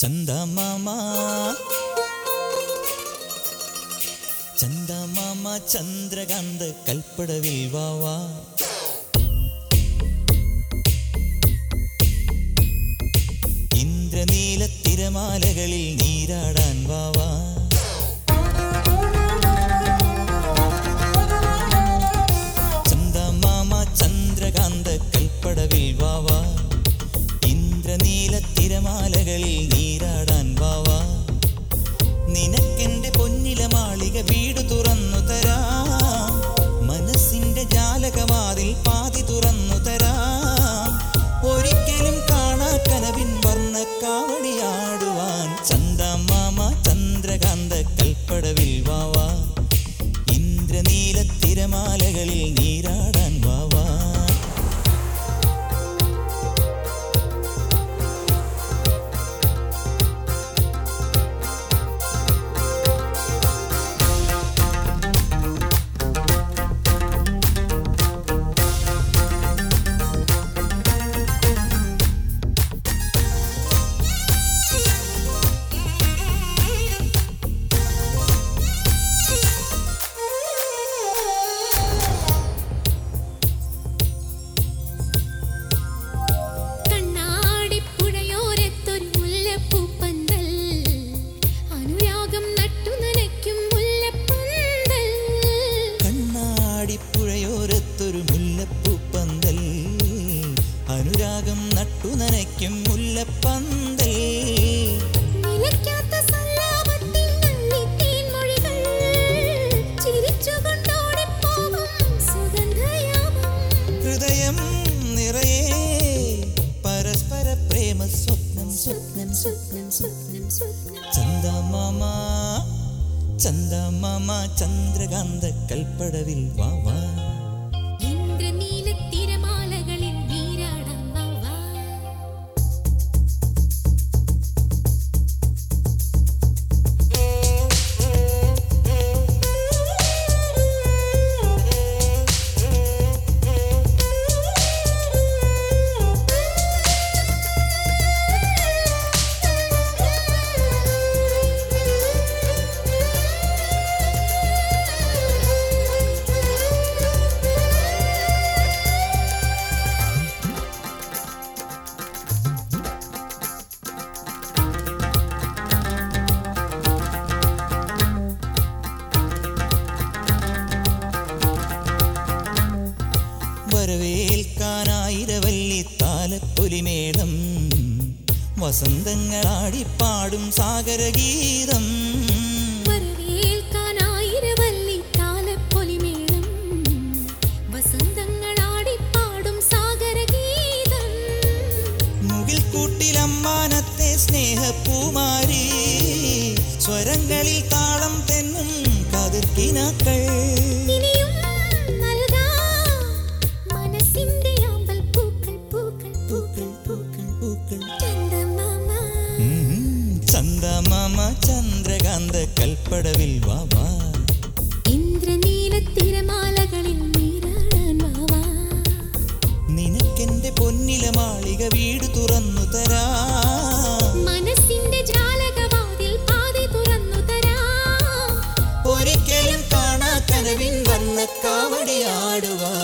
ചന്ദമാമ. ചന്ദ്രകാന്ത കൽപ്പടവിൽ വാവാ ഇന്ദ്രനീല തിരമാലകളിൽ നീരാടാൻ വാവാ മാളിക വീട് തുറന്നു തരാം. മനസ്സിന്റെ ജാലകവാതിൽ പാതി തുറന്നു തരാം. ഒരിക്കലും കാണാ കനവിൻ വർണക്കാവടിയാടുവാൻ. ചന്ദമാമ ചന്ദ്രകാന്ത കൽപ്പടവിൽ വാവാ ഇന്ദ്രനീല തിരമാലകളിൽ നീരാടാൻ വാവാ അനുരാഗം നട്ടു നനയ്ക്കും മുല്ലപ്പന്തൽ ഹൃദയം നിറയെ പരസ്പര പ്രേമ സ്വപ്നം സ്വപ്നം സ്വപ്നം സ്വപ്നം സ്വപ്നം. ചന്ദമാമ ചന്ദമാമ ചന്ദ്രകാന്ത കൽപ്പടവിൽ വാവാ വരവേൽക്കാനായിരവല്ലി താലപ്പൊലിമേളം വസന്തങ്ങളാടിപ്പാടും സാഗരഗീതം. സ്നേഹപ്പൂമാരി. സ്വരങ്ങളിൽ താളം തെന്നും കതിർക്കിനാക്കൾ നീലപ്പടവിൽ ഇന്ദ്രനീല തിരമാലകളിൽ നിനക്കെന്റെ പൊന്നില മാളിക വീട് തുറന്നു തരാ. മനസ്സിന്റെ ജാലകവാതിൽ പാതി തുറന്നു തരാ. ഒരിക്കലും കാണാ കനവിൻ വന്ന കാവടിയാടുവാ